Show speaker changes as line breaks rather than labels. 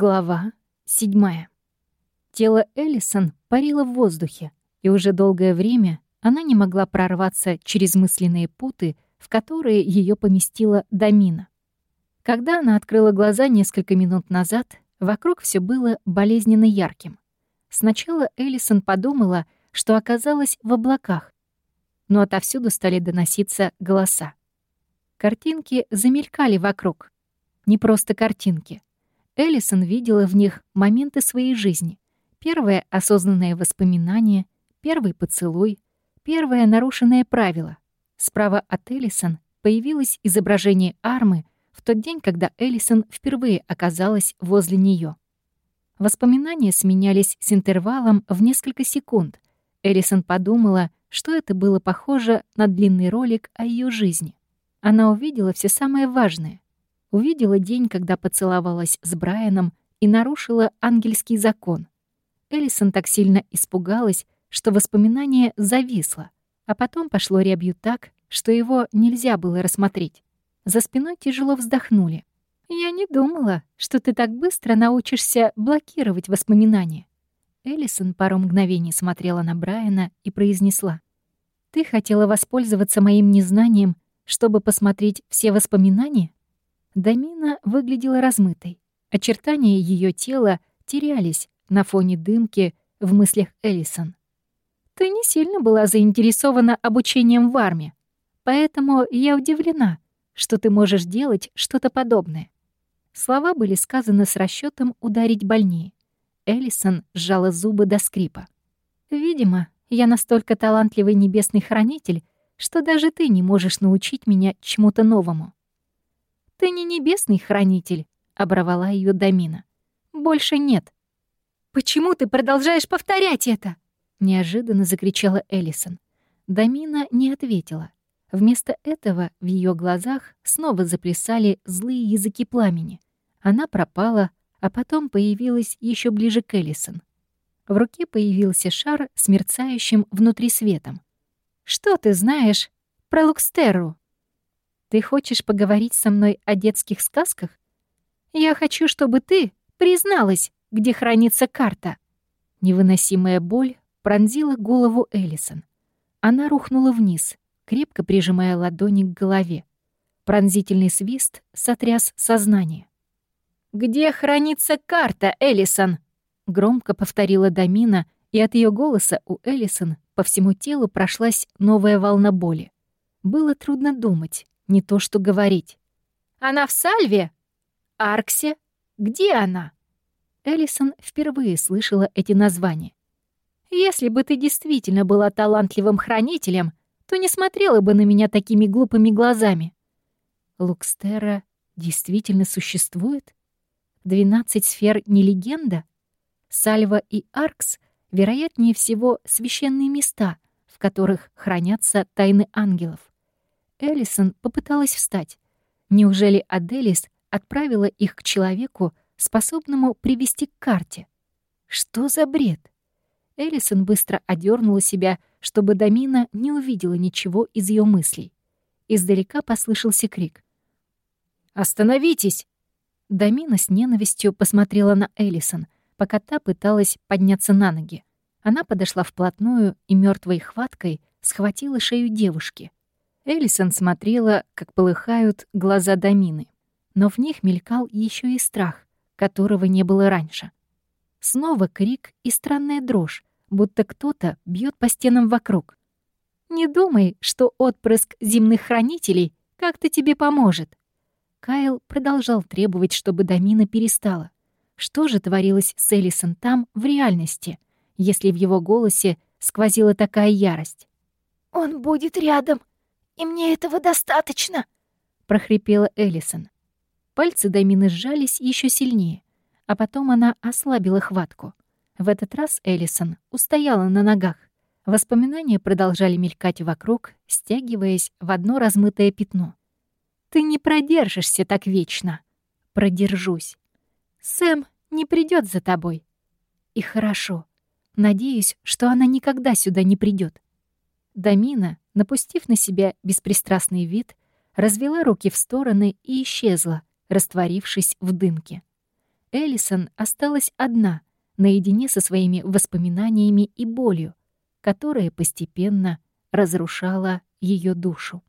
Глава седьмая. Тело Эллисон парило в воздухе, и уже долгое время она не могла прорваться через мысленные путы, в которые ее поместила Дамина. Когда она открыла глаза несколько минут назад, вокруг все было болезненно ярким. Сначала Эллисон подумала, что оказалась в облаках, но отовсюду стали доноситься голоса. Картинки замелькали вокруг. Не просто картинки — Эллисон видела в них моменты своей жизни. Первое осознанное воспоминание, первый поцелуй, первое нарушенное правило. Справа от Эллисон появилось изображение армы в тот день, когда Эллисон впервые оказалась возле нее. Воспоминания сменялись с интервалом в несколько секунд. Эллисон подумала, что это было похоже на длинный ролик о ее жизни. Она увидела все самое важное — Увидела день, когда поцеловалась с Брайаном и нарушила ангельский закон. Эллисон так сильно испугалась, что воспоминание зависло, а потом пошло рябью так, что его нельзя было рассмотреть. За спиной тяжело вздохнули. «Я не думала, что ты так быстро научишься блокировать воспоминания». Эллисон пару мгновений смотрела на Брайана и произнесла. «Ты хотела воспользоваться моим незнанием, чтобы посмотреть все воспоминания?» Дамина выглядела размытой. Очертания ее тела терялись на фоне дымки в мыслях Эллисон. «Ты не сильно была заинтересована обучением в армии, поэтому я удивлена, что ты можешь делать что-то подобное». Слова были сказаны с расчетом ударить больнее. Эллисон сжала зубы до скрипа. «Видимо, я настолько талантливый небесный хранитель, что даже ты не можешь научить меня чему-то новому. «Ты не небесный хранитель», — оборвала ее Дамина. «Больше нет». «Почему ты продолжаешь повторять это?» — неожиданно закричала Эллисон. Дамина не ответила. Вместо этого в ее глазах снова заплясали злые языки пламени. Она пропала, а потом появилась еще ближе к Эллисон. В руке появился шар с мерцающим внутри светом. «Что ты знаешь про Лукстерру?» Ты хочешь поговорить со мной о детских сказках? Я хочу, чтобы ты призналась, где хранится карта». Невыносимая боль пронзила голову Эллисон. Она рухнула вниз, крепко прижимая ладони к голове. Пронзительный свист сотряс сознание. «Где хранится карта, Эллисон?» Громко повторила Дамина, и от ее голоса у Эллисон по всему телу прошлась новая волна боли. Было трудно думать, не то что говорить. «Она в Сальве? Арксе? Где она?» Эллисон впервые слышала эти названия. «Если бы ты действительно была талантливым хранителем, то не смотрела бы на меня такими глупыми глазами». Лукстера действительно существует? Двенадцать сфер не легенда? Сальва и Аркс, вероятнее всего, священные места, в которых хранятся тайны ангелов. Эллисон попыталась встать. Неужели Аделис отправила их к человеку, способному привести к карте? Что за бред? Эллисон быстро одернула себя, чтобы Дамина не увидела ничего из ее мыслей. Издалека послышался крик. «Остановитесь!» Дамина с ненавистью посмотрела на Эллисон, пока та пыталась подняться на ноги. Она подошла вплотную и мертвой хваткой схватила шею девушки — Элисон смотрела, как полыхают глаза Дамины, но в них мелькал еще и страх, которого не было раньше. Снова крик и странная дрожь, будто кто-то бьет по стенам вокруг. «Не думай, что отпрыск земных хранителей как-то тебе поможет». Кайл продолжал требовать, чтобы Дамина перестала. Что же творилось с Элисон там в реальности, если в его голосе сквозила такая ярость?
«Он будет рядом», и мне этого достаточно!» — прохрипела Эллисон.
Пальцы Дамины сжались еще сильнее, а потом она ослабила хватку. В этот раз Эллисон устояла на ногах. Воспоминания продолжали мелькать вокруг, стягиваясь в одно размытое пятно. «Ты не продержишься так вечно!» «Продержусь!» «Сэм не придет за тобой!» «И хорошо. Надеюсь, что она никогда сюда не придет. Дамина напустив на себя беспристрастный вид, развела руки в стороны и исчезла, растворившись в дымке. Эллисон осталась одна, наедине со своими воспоминаниями и болью, которая постепенно разрушала ее душу.